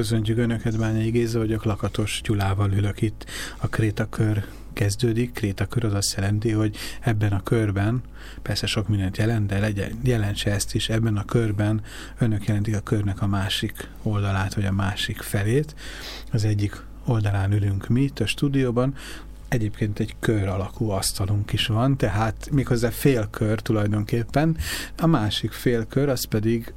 Köszöntjük Önöket, Bányai Géza vagyok, Lakatos Gyulával ülök itt. A Krétakör kezdődik. Krétakör az azt jelenti, hogy ebben a körben, persze sok mindent jelent, de legyen, jelentse ezt is, ebben a körben önök jelentik a körnek a másik oldalát, vagy a másik felét. Az egyik oldalán ülünk mi itt a stúdióban, Egyébként egy kör alakú asztalunk is van, tehát méghozzá félkör tulajdonképpen. A másik félkör az pedig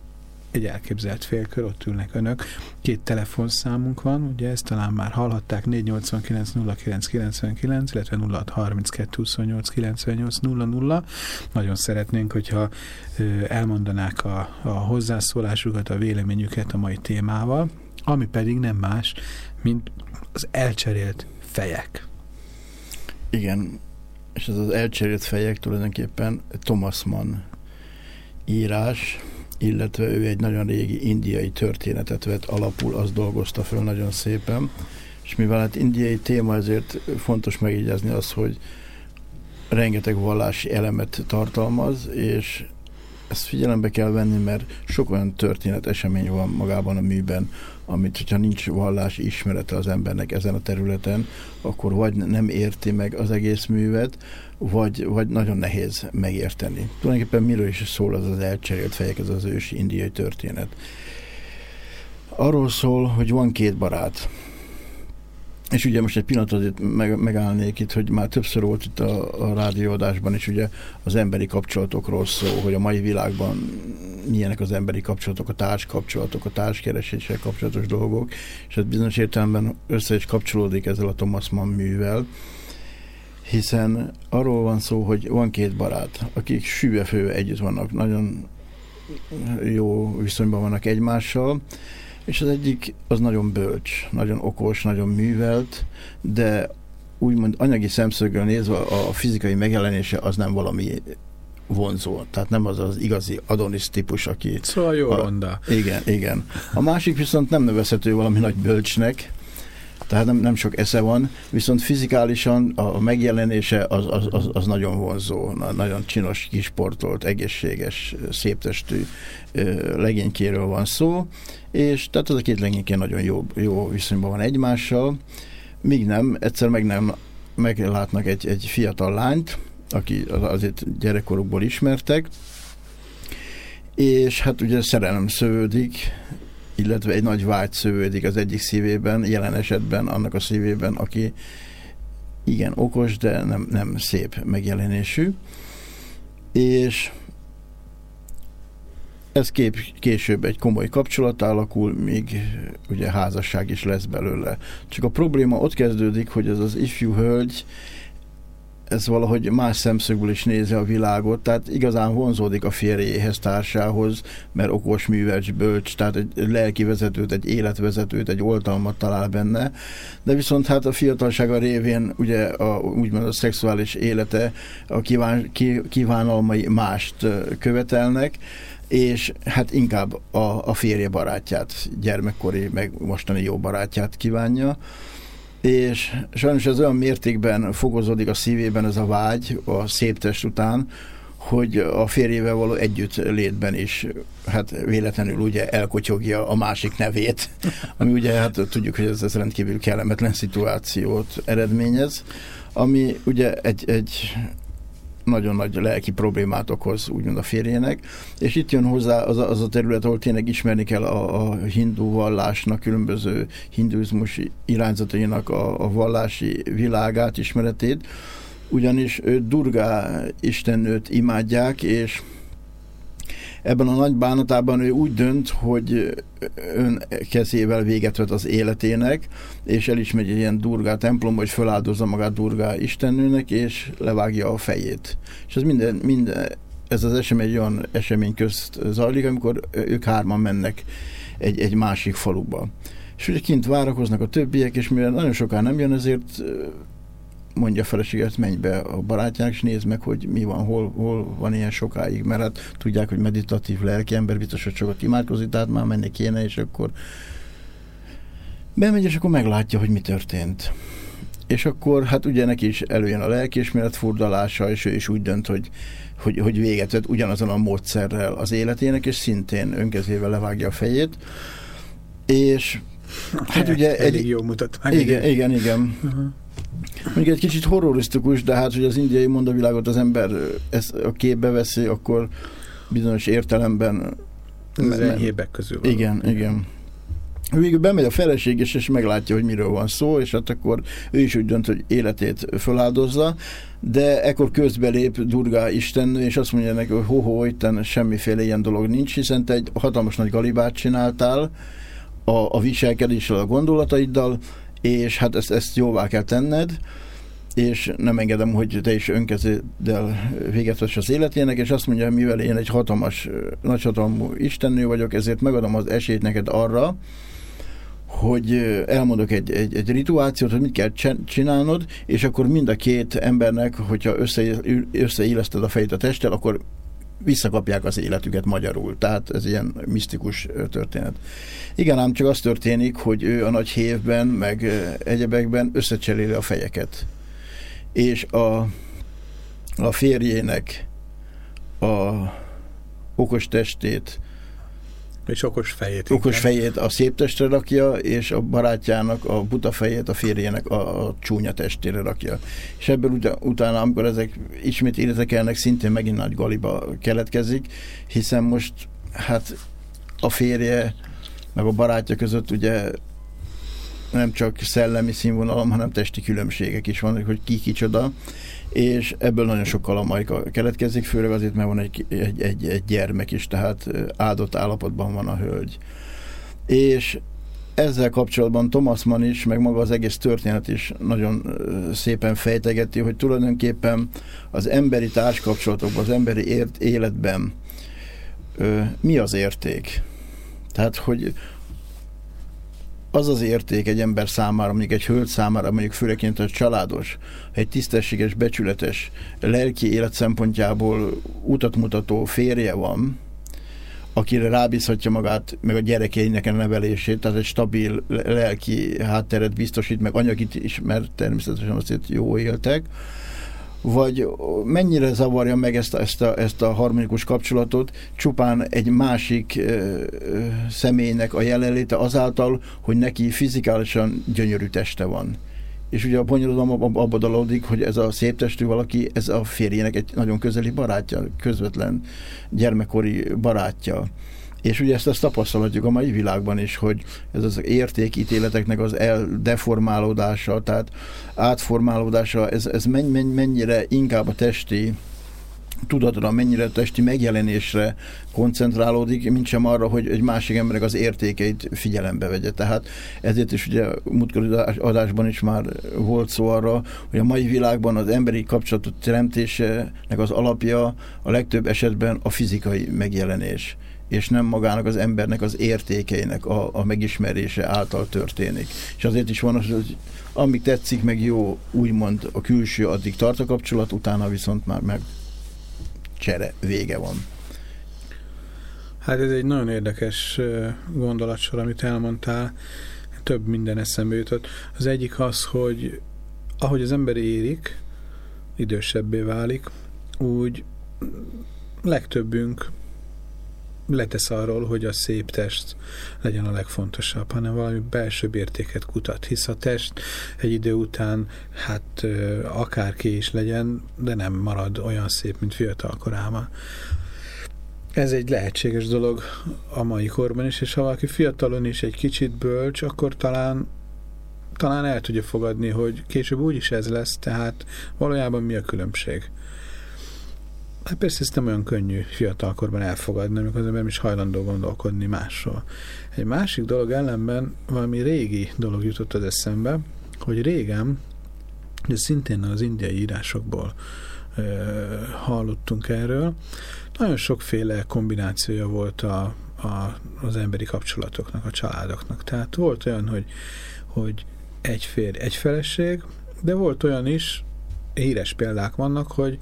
egy elképzelt félkör, ott ülnek önök. Két telefonszámunk van, ugye ezt talán már hallhatták, 489 09 99, illetve 0632 28 98 00. Nagyon szeretnénk, hogyha elmondanák a, a hozzászólásukat, a véleményüket a mai témával, ami pedig nem más, mint az elcserélt fejek. Igen, és ez az elcserélt fejek tulajdonképpen Thomas Mann írás, illetve ő egy nagyon régi indiai történetet vett alapul, azt dolgozta föl nagyon szépen, és mivel hát indiai téma, ezért fontos megjegyezni az, hogy rengeteg vallási elemet tartalmaz, és ezt figyelembe kell venni, mert sok olyan történet, esemény van magában a műben, amit, hogyha nincs vallási ismerete az embernek ezen a területen, akkor vagy nem érti meg az egész művet, vagy, vagy nagyon nehéz megérteni. Tulajdonképpen miről is szól az az elcserélt fejek, ez az ősi indiai történet. Arról szól, hogy van két barát, és ugye most egy pillanatot meg, megállnék itt, hogy már többször volt itt a, a rádióadásban is ugye az emberi kapcsolatokról szó, hogy a mai világban milyenek az emberi kapcsolatok, a társkapcsolatok, a társkereséssel kapcsolatos dolgok, és ez bizonyos értelemben össze is kapcsolódik ezzel a Thomas Mann művel, hiszen arról van szó, hogy van két barát, akik sűvefőve együtt vannak, nagyon jó viszonyban vannak egymással, és az egyik az nagyon bölcs, nagyon okos, nagyon művelt, de úgymond anyagi szemszögről nézve a fizikai megjelenése az nem valami vonzó. Tehát nem az az igazi Adonis típus, aki... Szóval jó a, ronda. Igen, igen. A másik viszont nem nevezhető valami nagy bölcsnek, tehát nem, nem sok esze van, viszont fizikálisan a megjelenése az, az, az, az nagyon vonzó, nagyon csinos, kisportolt, egészséges, széptestű legénykéről van szó, és tehát az a két legényké nagyon jó, jó viszonyban van egymással, míg nem, egyszer meg nem meglátnak egy, egy fiatal lányt, aki azért gyerekkorukból ismertek, és hát ugye szerelem szövődik, illetve egy nagy vágy szövődik az egyik szívében, jelen esetben annak a szívében, aki igen okos, de nem, nem szép megjelenésű. És ez kép, később egy komoly kapcsolat alakul, míg ugye házasság is lesz belőle. Csak a probléma ott kezdődik, hogy ez az ifjú hölgy ez valahogy más szemszögből is nézi a világot, tehát igazán vonzódik a férjéhez, társához, mert okos, művelcs, bölcs, tehát egy lelki vezetőt, egy életvezetőt, egy oltalmat talál benne, de viszont hát a fiatalsága révén ugye a, úgymond a szexuális élete, a kíván, kívánalmai mást követelnek, és hát inkább a, a férje barátját, gyermekkori, meg mostani jó barátját kívánja, és sajnos ez olyan mértékben fokozódik a szívében ez a vágy a szép test után, hogy a férjével való együtt létben is hát véletlenül ugye elkotyogja a másik nevét, ami ugye hát tudjuk, hogy ez, ez rendkívül kellemetlen szituációt eredményez, ami ugye egy, egy nagyon nagy lelki problémát okoz, úgymond a férjének, és itt jön hozzá az a, az a terület, ahol tényleg ismerni kell a, a hindu vallásnak, különböző hinduizmus irányzatainak a, a vallási világát, ismeretét, ugyanis Durga istennőt imádják, és ebben a nagy bánatában ő úgy dönt, hogy ön kezével véget vet az életének, és el egy ilyen durgá templomba, hogy feláldozza magát durgá istennőnek, és levágja a fejét. És ez minden, minden ez az esemény egy olyan esemény közt zajlik, amikor ők hárman mennek egy, egy másik faluba. És ugye kint várakoznak a többiek, és mivel nagyon soká nem jön, ezért mondja a feleséget, menj be a barátjának, és nézd meg, hogy mi van, hol, hol van ilyen sokáig, mert hát tudják, hogy meditatív lelki ember biztos, hogy sokat imádkozik, tehát már menni kéne, és akkor bemegy, és akkor meglátja, hogy mi történt. És akkor hát ugye neki is előjön a lelkiismeret furdalása, és ő is úgy dönt, hogy, hogy, hogy véget vett ugyanazon a módszerrel az életének, és szintén önkezével levágja a fejét. És hát ugye... Elég egy, jó mutatvány. Igen, igen, igen. Uh-huh. Mondjuk egy kicsit horrorisztikus, de hát, hogy az indiai mondavilágot az ember ezt a képbe veszi, akkor bizonyos értelemben... Ez enyhébbek közül van. Igen, igen. Végül bemegy a feleség, és, és meglátja, hogy miről van szó, és hát akkor ő is úgy dönt, hogy életét föláldozza, de ekkor közbelép Durga istennő, és azt mondja neki, hogy ho-ho, itten semmiféle ilyen dolog nincs, hiszen te egy hatalmas nagy galibát csináltál a, a viselkedéssel, a gondolataiddal, és hát ezt, ezt jóvá kell tenned, és nem engedem, hogy te is önkezéddel véget vesz az életének, és azt mondja, mivel én egy hatalmas, nagyhatalmú istennő vagyok, ezért megadom az esélyt neked arra, hogy elmondok egy, egy, egy rituációt, hogy mit kell csinálnod, és akkor mind a két embernek, hogyha össze, összeilleszted a fejét a testtel, akkor visszakapják az életüket magyarul. Tehát ez ilyen misztikus történet. Igen, ám csak az történik, hogy ő a nagy hévben, meg egyebekben összecseréli a fejeket. És a, a férjének a okos testét és okos fejét. Okos inkább. fejét a szép testre rakja, és a barátjának a buta fejét a férjének a, a csúnya testére rakja. És ebből ut- utána, amikor ezek ismét életekelnek, szintén megint nagy galiba keletkezik, hiszen most hát a férje meg a barátja között ugye nem csak szellemi színvonalom, hanem testi különbségek is vannak, hogy ki kicsoda, és ebből nagyon sok kalamajka keletkezik, főleg azért, mert van egy, egy, egy, egy gyermek is, tehát áldott állapotban van a hölgy. És ezzel kapcsolatban Thomas Mann is, meg maga az egész történet is nagyon szépen fejtegeti, hogy tulajdonképpen az emberi társkapcsolatokban, az emberi ért, életben mi az érték. Tehát, hogy az az érték egy ember számára, mondjuk egy hölgy számára, mondjuk főleg a családos, egy tisztességes, becsületes, lelki élet szempontjából utat mutató férje van, akire rábízhatja magát, meg a gyerekeinek a nevelését, tehát egy stabil lelki hátteret biztosít, meg anyagit is, mert természetesen azért jó éltek, vagy mennyire zavarja meg ezt, ezt, a, ezt a harmonikus kapcsolatot csupán egy másik ö, ö, személynek a jelenléte azáltal, hogy neki fizikálisan gyönyörű teste van. És ugye a bonyolodalom abba dalódik, hogy ez a szép testű valaki, ez a férjének egy nagyon közeli barátja, közvetlen gyermekkori barátja. És ugye ezt, ezt tapasztalhatjuk a mai világban is, hogy ez az értékítéleteknek az eldeformálódása, tehát átformálódása, ez, ez mennyire inkább a testi tudatra, mennyire testi megjelenésre koncentrálódik, mint sem arra, hogy egy másik emberek az értékeit figyelembe vegye. Tehát ezért is ugye múltkori adásban is már volt szó arra, hogy a mai világban az emberi kapcsolatot teremtésének az alapja a legtöbb esetben a fizikai megjelenés és nem magának az embernek az értékeinek a, a megismerése által történik. És azért is van az, hogy amíg tetszik, meg jó, úgymond a külső, addig tart a kapcsolat, utána viszont már meg csere, vége van. Hát ez egy nagyon érdekes gondolatsor, amit elmondtál. Több minden eszembe jutott. Az egyik az, hogy ahogy az ember érik, idősebbé válik, úgy legtöbbünk letesz arról, hogy a szép test legyen a legfontosabb, hanem valami belső értéket kutat, hisz a test egy idő után, hát akárki is legyen, de nem marad olyan szép, mint fiatal korában. Ez egy lehetséges dolog a mai korban is, és ha valaki fiatalon is egy kicsit bölcs, akkor talán talán el tudja fogadni, hogy később úgyis ez lesz, tehát valójában mi a különbség. Hát persze ezt nem olyan könnyű fiatalkorban elfogadni, amikor az ember is hajlandó gondolkodni másról. Egy másik dolog ellenben valami régi dolog jutott az eszembe, hogy régen, de szintén az indiai írásokból e, hallottunk erről, nagyon sokféle kombinációja volt a, a, az emberi kapcsolatoknak, a családoknak. Tehát volt olyan, hogy, hogy egy férj, egy feleség, de volt olyan is, híres példák vannak, hogy,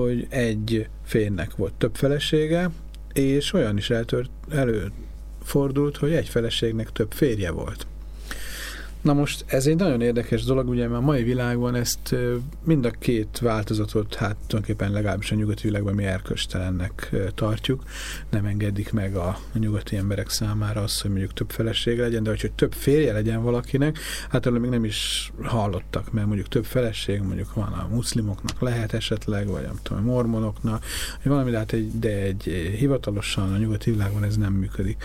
hogy egy férnek volt több felesége, és olyan is eltört, előfordult, hogy egy feleségnek több férje volt. Na most ez egy nagyon érdekes dolog, ugye a mai világban ezt mind a két változatot, hát tulajdonképpen legalábbis a nyugati világban mi erköstelennek tartjuk. Nem engedik meg a, nyugati emberek számára azt, hogy mondjuk több felesége legyen, de hogy több férje legyen valakinek, hát erről még nem is hallottak, mert mondjuk több feleség, mondjuk van a muszlimoknak lehet esetleg, vagy nem tudom, a mormonoknak, vagy valami, de, hát egy, de egy hivatalosan a nyugati világban ez nem működik.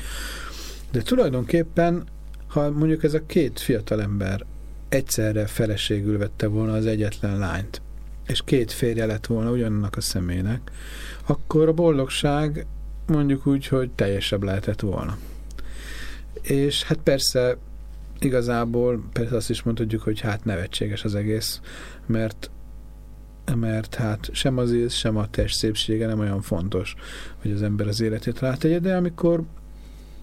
De tulajdonképpen ha mondjuk ez a két fiatalember egyszerre feleségül vette volna az egyetlen lányt, és két férje lett volna ugyanannak a személynek, akkor a boldogság mondjuk úgy, hogy teljesebb lehetett volna. És hát persze igazából persze azt is mondhatjuk, hogy hát nevetséges az egész, mert mert hát sem az íz, sem a test szépsége nem olyan fontos, hogy az ember az életét rátegye, de amikor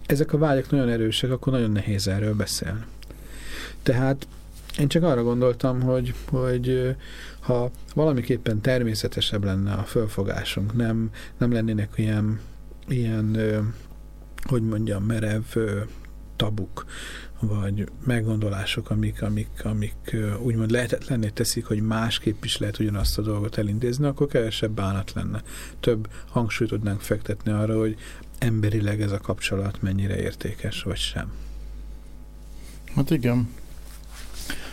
ezek a vágyak nagyon erősek, akkor nagyon nehéz erről beszélni. Tehát én csak arra gondoltam, hogy, hogy ha valamiképpen természetesebb lenne a fölfogásunk, nem, nem lennének ilyen, ilyen hogy mondjam, merev tabuk, vagy meggondolások, amik, amik, amik úgymond lehetetlenné teszik, hogy másképp is lehet ugyanazt a dolgot elintézni, akkor kevesebb bánat lenne. Több hangsúlyt tudnánk fektetni arra, hogy emberileg ez a kapcsolat mennyire értékes, vagy sem. Hát igen.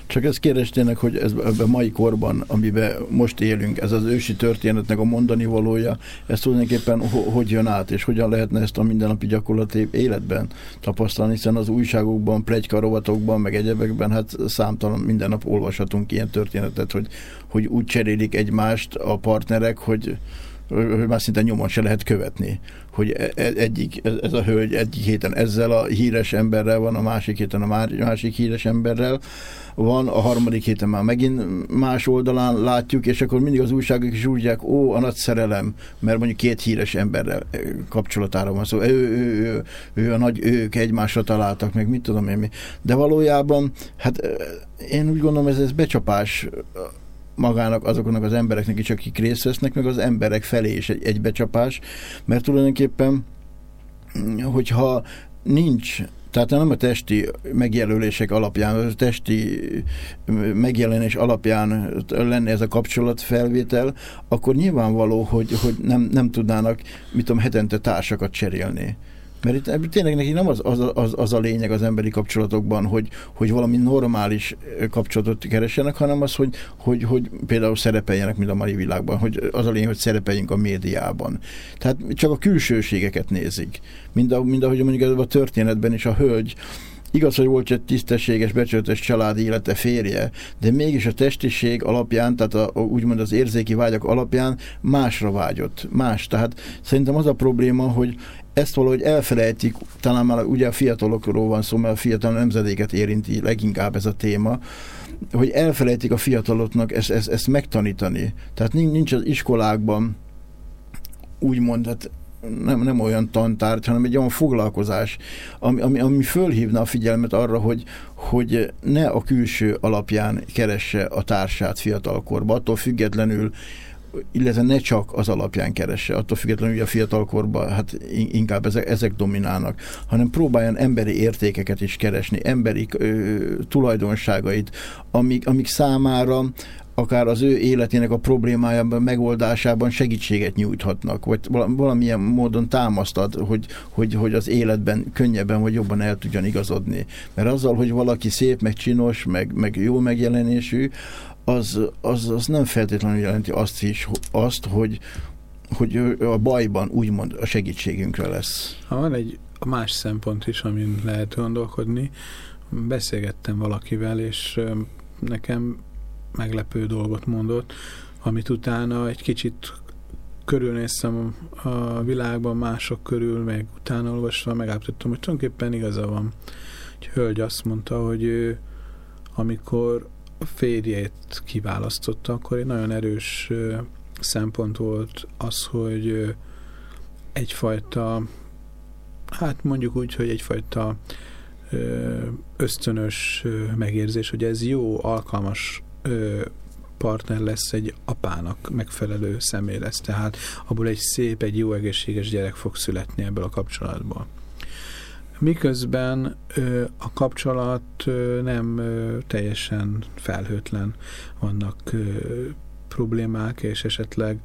Csak ezt kérdeztének, hogy ez ebben mai korban, amiben most élünk, ez az ősi történetnek a mondani valója, ez tulajdonképpen ho- hogy jön át, és hogyan lehetne ezt a mindennapi gyakorlati életben tapasztalni, hiszen az újságokban, plegykarovatokban, meg egyebekben, hát számtalan minden nap olvashatunk ilyen történetet, hogy, hogy úgy cserélik egymást a partnerek, hogy már szinte nyomon se lehet követni, hogy e, e, egyik, ez a hölgy egyik héten ezzel a híres emberrel van, a másik héten a másik híres emberrel van, a harmadik héten már megint más oldalán látjuk, és akkor mindig az újságok is úgy ó, a nagy szerelem, mert mondjuk két híres emberrel kapcsolatára van szó, ő, ő, ő, ő a nagy ők egymásra találtak, meg mit tudom én mi. De valójában, hát én úgy gondolom, ez, ez becsapás magának, azoknak az embereknek is, akik részt vesznek, meg az emberek felé is egy, egy becsapás, mert tulajdonképpen, hogyha nincs tehát nem a testi megjelölések alapján, a testi megjelenés alapján lenne ez a kapcsolatfelvétel, akkor nyilvánvaló, hogy, hogy nem, nem tudnának, mit tudom, hetente társakat cserélni. Mert itt tényleg neki nem az, az, az, az a lényeg az emberi kapcsolatokban, hogy, hogy valami normális kapcsolatot keressenek, hanem az, hogy, hogy, hogy például szerepeljenek, mint a mai világban, hogy az a lényeg, hogy szerepeljünk a médiában. Tehát csak a külsőségeket nézik. Mind, a, mind ahogy mondjuk a történetben is a hölgy, Igaz, hogy volt egy tisztességes, becsületes családi élete férje, de mégis a testiség alapján, tehát a, úgymond az érzéki vágyak alapján másra vágyott. Más. Tehát szerintem az a probléma, hogy ezt valahogy elfelejtik, talán már ugye a fiatalokról van szó, mert a fiatal nemzedéket érinti leginkább ez a téma, hogy elfelejtik a fiataloknak ezt, ezt, ezt megtanítani. Tehát nincs az iskolákban úgymond, hát nem, nem olyan tantárgy, hanem egy olyan foglalkozás, ami, ami, ami fölhívna a figyelmet arra, hogy, hogy ne a külső alapján keresse a társát fiatalkorban, attól függetlenül illetve ne csak az alapján keresse, attól függetlenül, hogy a fiatalkorban hát inkább ezek, ezek dominálnak, hanem próbáljon emberi értékeket is keresni, emberi ö, tulajdonságait, amik, amik számára akár az ő életének a problémájában, megoldásában segítséget nyújthatnak, vagy valamilyen módon támasztad, hogy, hogy, hogy az életben könnyebben vagy jobban el tudjon igazodni. Mert azzal, hogy valaki szép, meg csinos, meg, meg jó megjelenésű, az, az, az nem feltétlenül jelenti azt is, azt, hogy, hogy a bajban úgymond a segítségünkre lesz. Ha van egy más szempont is, amin lehet gondolkodni, beszélgettem valakivel, és nekem meglepő dolgot mondott, amit utána egy kicsit körülnéztem a világban mások körül, meg utána olvasva megállapítottam, hogy tulajdonképpen igaza van. Egy hölgy azt mondta, hogy ő, amikor férjét kiválasztotta, akkor egy nagyon erős szempont volt az, hogy egyfajta, hát mondjuk úgy, hogy egyfajta ösztönös megérzés, hogy ez jó, alkalmas partner lesz, egy apának megfelelő személy lesz. Tehát abból egy szép, egy jó egészséges gyerek fog születni ebből a kapcsolatból. Miközben a kapcsolat nem teljesen felhőtlen, vannak ö, problémák, és esetleg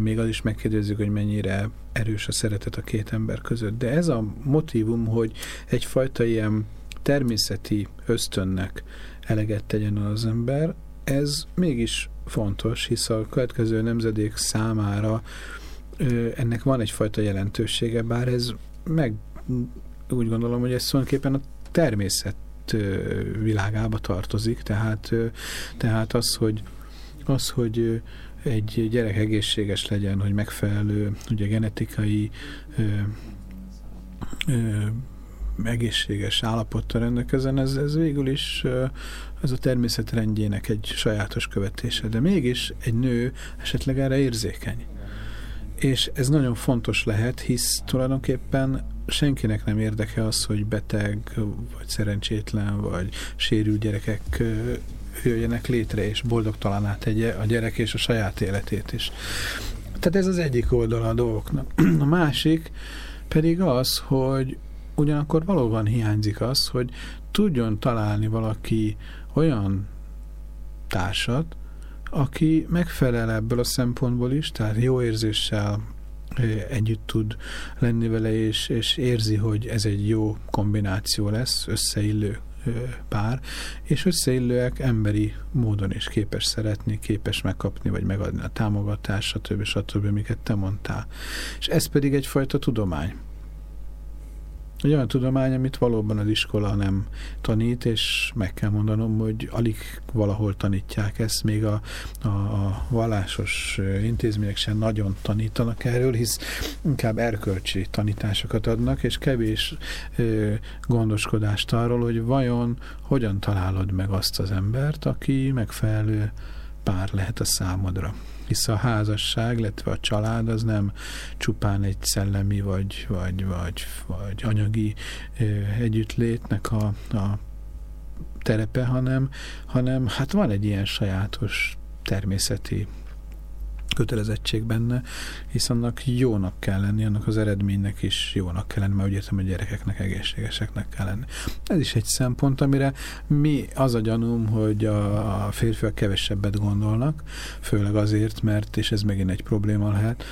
még az is megkérdezzük, hogy mennyire erős a szeretet a két ember között. De ez a motivum, hogy egyfajta ilyen természeti ösztönnek eleget tegyen az ember, ez mégis fontos, hisz a következő nemzedék számára ennek van egyfajta jelentősége, bár ez meg úgy gondolom, hogy ez tulajdonképpen a természet világába tartozik, tehát, tehát az, hogy, az, hogy egy gyerek egészséges legyen, hogy megfelelő ugye genetikai ö, ö, egészséges állapottal rendelkezzen, ez, ez végül is ez a természet rendjének egy sajátos követése, de mégis egy nő esetleg erre érzékeny. És ez nagyon fontos lehet, hisz tulajdonképpen senkinek nem érdeke az, hogy beteg, vagy szerencsétlen, vagy sérült gyerekek jöjjenek létre, és boldogtalaná tegye a gyerek és a saját életét is. Tehát ez az egyik oldala a dolgoknak. A másik pedig az, hogy ugyanakkor valóban hiányzik az, hogy tudjon találni valaki olyan társat, aki megfelel ebből a szempontból is, tehát jó érzéssel együtt tud lenni vele, és, és érzi, hogy ez egy jó kombináció lesz, összeillő pár, és összeillőek emberi módon is képes szeretni, képes megkapni, vagy megadni a támogatást, stb. stb., amiket te mondtál. És ez pedig egyfajta tudomány. Egy olyan tudomány, amit valóban az iskola nem tanít, és meg kell mondanom, hogy alig valahol tanítják ezt, még a, a, a vallásos intézmények sem nagyon tanítanak erről, hisz inkább erkölcsi tanításokat adnak, és kevés ö, gondoskodást arról, hogy vajon hogyan találod meg azt az embert, aki megfelelő pár lehet a számodra hisz a házasság, illetve a család az nem csupán egy szellemi vagy, vagy, vagy, vagy anyagi együttlétnek a, a terepe, hanem, hanem hát van egy ilyen sajátos természeti kötelezettség benne, hisz annak jónak kell lenni, annak az eredménynek is jónak kell lenni, mert úgy értem, hogy gyerekeknek egészségeseknek kell lenni. Ez is egy szempont, amire mi az a gyanúm, hogy a férfiak kevesebbet gondolnak, főleg azért, mert, és ez megint egy probléma lehet,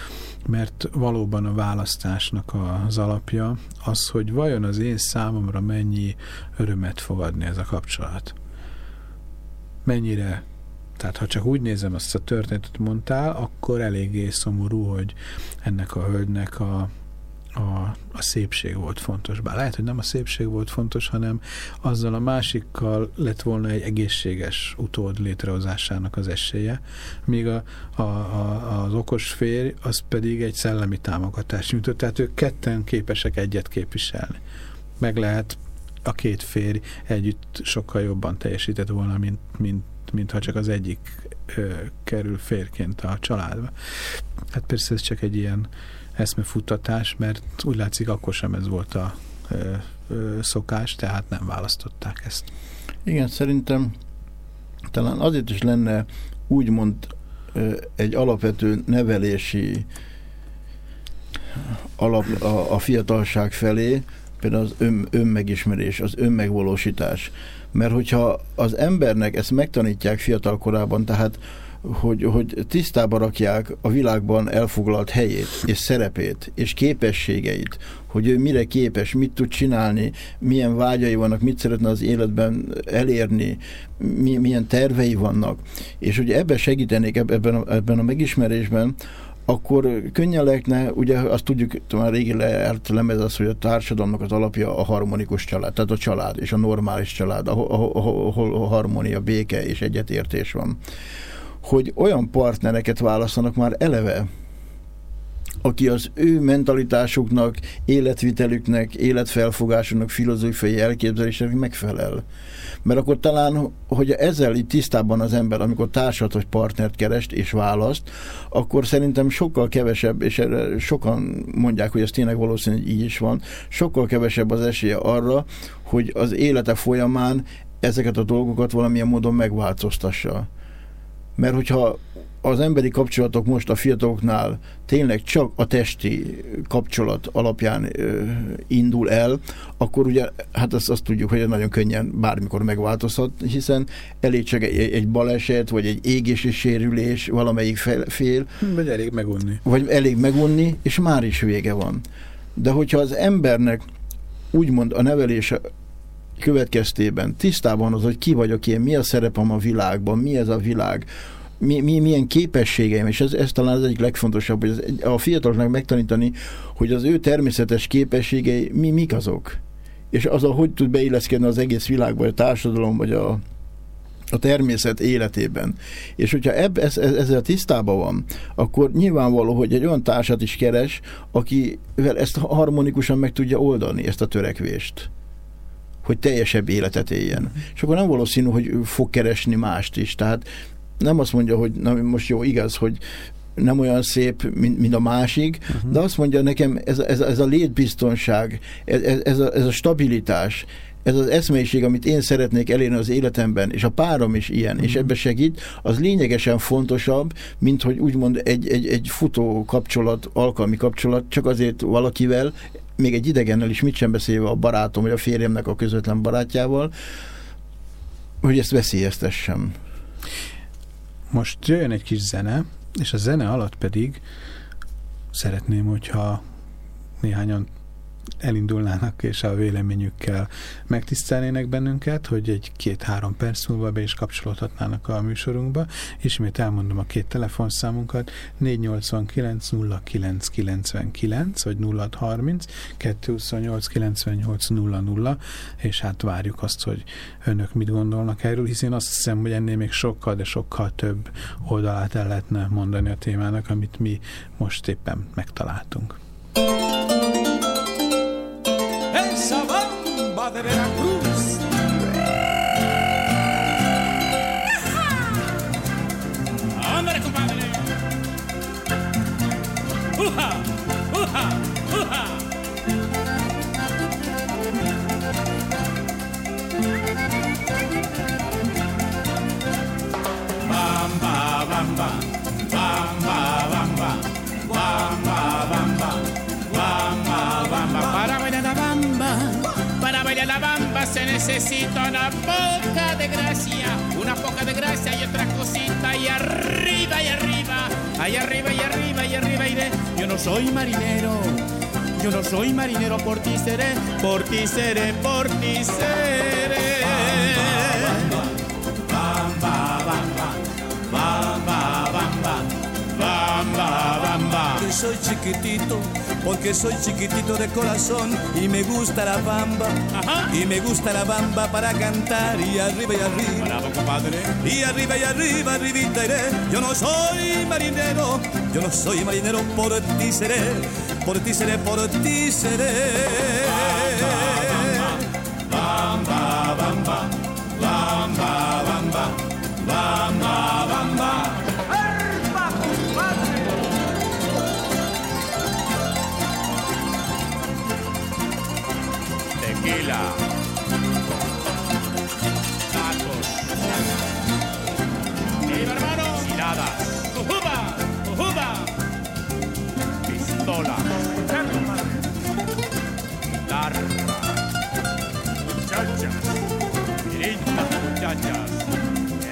mert valóban a választásnak az alapja az, hogy vajon az én számomra mennyi örömet fog adni ez a kapcsolat. Mennyire tehát ha csak úgy nézem azt a történetet mondtál, akkor eléggé szomorú, hogy ennek a hölgynek a, a, a szépség volt fontos. Bár lehet, hogy nem a szépség volt fontos, hanem azzal a másikkal lett volna egy egészséges utód létrehozásának az esélye, míg a, a, a, az okos férj az pedig egy szellemi támogatást nyújtott, tehát ők ketten képesek egyet képviselni. Meg lehet a két férj együtt sokkal jobban teljesített volna, mint, mint mintha csak az egyik ö, kerül férként a családba. Hát persze ez csak egy ilyen eszmefuttatás, mert úgy látszik akkor sem ez volt a ö, ö, szokás, tehát nem választották ezt. Igen, szerintem talán azért is lenne úgymond ö, egy alapvető nevelési alap a, a fiatalság felé, például az ön, önmegismerés, az önmegvalósítás. Mert hogyha az embernek ezt megtanítják fiatal korában, tehát hogy, hogy tisztába rakják a világban elfoglalt helyét, és szerepét, és képességeit, hogy ő mire képes, mit tud csinálni, milyen vágyai vannak, mit szeretne az életben elérni, mi, milyen tervei vannak, és hogy ebben segítenék ebben a, ebben a megismerésben, akkor könnyen lehetne, ugye azt tudjuk, már régi leárt lemez az, hogy a társadalomnak az alapja a harmonikus család, tehát a család és a normális család, ahol, ahol, a harmónia, béke és egyetértés van. Hogy olyan partnereket választanak már eleve, aki az ő mentalitásuknak, életvitelüknek, életfelfogásuknak, filozófiai elképzelésnek megfelel. Mert akkor talán, hogy ezzel itt tisztában az ember, amikor társat vagy partnert kerest és választ, akkor szerintem sokkal kevesebb, és erre sokan mondják, hogy ez tényleg valószínű, hogy így is van, sokkal kevesebb az esélye arra, hogy az élete folyamán ezeket a dolgokat valamilyen módon megváltoztassa. Mert hogyha az emberi kapcsolatok most a fiataloknál tényleg csak a testi kapcsolat alapján ö, indul el, akkor ugye, hát azt, azt tudjuk, hogy nagyon könnyen bármikor megváltozhat, hiszen elég csak egy, egy baleset, vagy egy égési sérülés valamelyik fél, fél. Vagy elég megunni. Vagy elég megunni, és már is vége van. De hogyha az embernek úgymond a nevelése következtében tisztában az, hogy ki vagyok én, mi a szerepem a világban, mi ez a világ, mi, mi, milyen képességeim, és ez, ez talán az egyik legfontosabb, hogy a fiataloknak megtanítani, hogy az ő természetes képességei mi, mik azok. És az, hogy tud beilleszkedni az egész világba, a társadalom, vagy a, a természet életében. És hogyha ebb, ez, ez, ezzel tisztában van, akkor nyilvánvaló, hogy egy olyan társat is keres, akivel ezt harmonikusan meg tudja oldani, ezt a törekvést hogy teljesebb életet éljen. És akkor nem valószínű, hogy fog keresni mást is. Tehát nem azt mondja, hogy na, most jó, igaz, hogy nem olyan szép, mint, mint a másik, uh-huh. de azt mondja nekem, ez, ez, ez a létbiztonság, ez, ez, a, ez a stabilitás, ez az eszmélyiség, amit én szeretnék elérni az életemben, és a párom is ilyen, uh-huh. és mhm. ebbe segít, az lényegesen fontosabb, mint hogy úgymond egy, egy, egy futó kapcsolat, alkalmi kapcsolat, csak azért valakivel, még egy idegennel is, mit sem beszélve a barátom, vagy a férjemnek a közvetlen barátjával, hogy ezt veszélyeztessem. Most jöjjön egy kis zene, és a zene alatt pedig szeretném, hogyha néhányan elindulnának, és a véleményükkel megtisztelnének bennünket, hogy egy két-három perc múlva be is kapcsolódhatnának a műsorunkba. Ismét elmondom a két telefonszámunkat, 489 0999 vagy 0630 228 98 00, és hát várjuk azt, hogy önök mit gondolnak erről, hiszen azt hiszem, hogy ennél még sokkal, de sokkal több oldalát el lehetne mondani a témának, amit mi most éppen megtaláltunk. De Veracruz. ¡Ándale, compadre! ¡Uja! ¡Uja! ¡Uja! Bamba, bamba, bamba, bamba, necesita una poca de gracia, una poca de gracia y otra cosita y arriba y arriba, ahí arriba y arriba y arriba iré. Yo no soy marinero, yo no soy marinero, por ti seré, por ti seré, por ti seré. Soy chiquitito porque soy chiquitito de corazón y me gusta la bamba. Y me gusta la bamba para cantar y arriba y arriba. Y arriba y arriba, arribita iré. Yo no soy marinero, yo no soy marinero, por ti seré, por ti seré, por ti seré. Muchachas,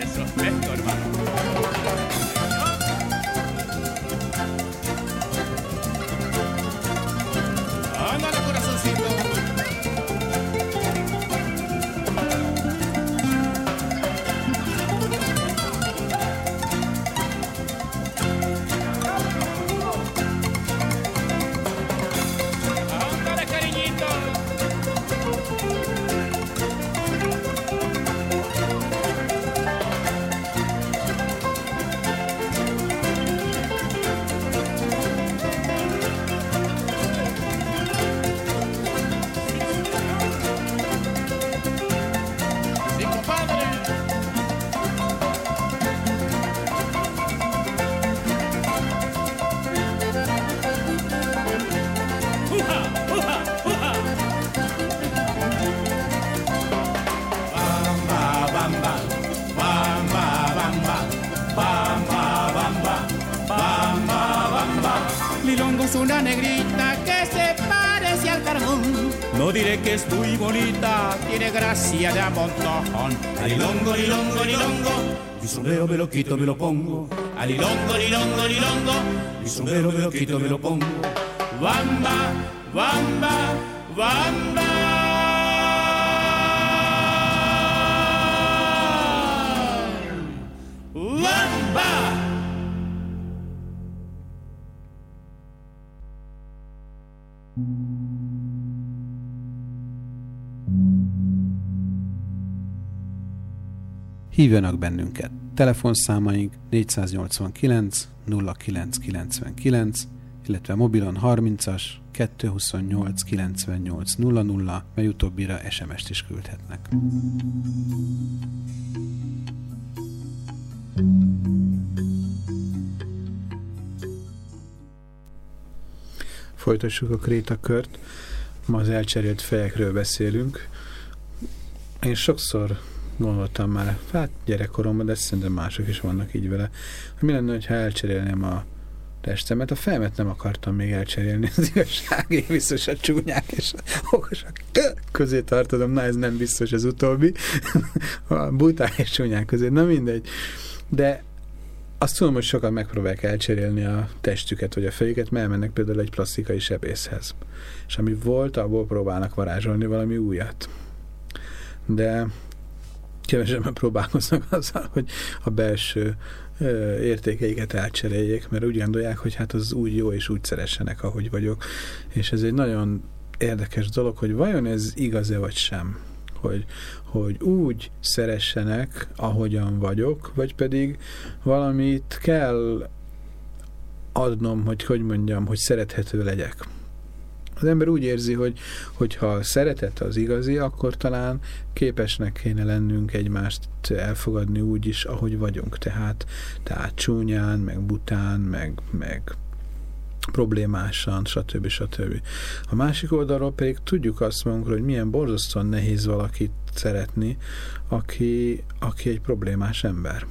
eso es hermano. Alilongo, lilongo, lilongo, mi sombrero me lo quito, me lo pongo. Alilongo, lilongo, lilongo, mi sombrero me lo quito, me lo pongo. Bamba, bamba, bamba. Hívjanak bennünket. Telefonszámaink 489 0999, illetve mobilon 30-as 228 98 00, mely utóbbira SMS-t is küldhetnek. Folytassuk a krétakört. Ma az elcserélt fejekről beszélünk. Én sokszor gondoltam már, hát gyerekkoromban, de szerintem mások is vannak így vele, hogy mi lenne, ha elcserélném a testemet. A fejemet nem akartam még elcserélni, az igazság, én biztos a csúnyák és a okosak közé tartodom, na ez nem biztos az utóbbi, a buták és csúnyák közé, na mindegy. De azt tudom, hogy sokan megpróbálják elcserélni a testüket, vagy a fejüket, mert elmennek például egy plastikai sebészhez. És ami volt, abból próbálnak varázsolni valami újat. De kevesebben próbálkoznak azzal, hogy a belső értékeiket elcseréljék, mert úgy gondolják, hogy hát az úgy jó, és úgy szeressenek, ahogy vagyok. És ez egy nagyon érdekes dolog, hogy vajon ez igaz-e vagy sem hogy, hogy úgy szeressenek, ahogyan vagyok, vagy pedig valamit kell adnom, hogy hogy mondjam, hogy szerethető legyek. Az ember úgy érzi, hogy hogyha szeretet az igazi, akkor talán képesnek kéne lennünk egymást elfogadni úgy is, ahogy vagyunk. Tehát, tehát csúnyán, meg bután, meg, meg problémásan, stb. stb. A másik oldalról pedig tudjuk azt magunkról, hogy milyen borzasztóan nehéz valakit szeretni, aki, aki egy problémás ember.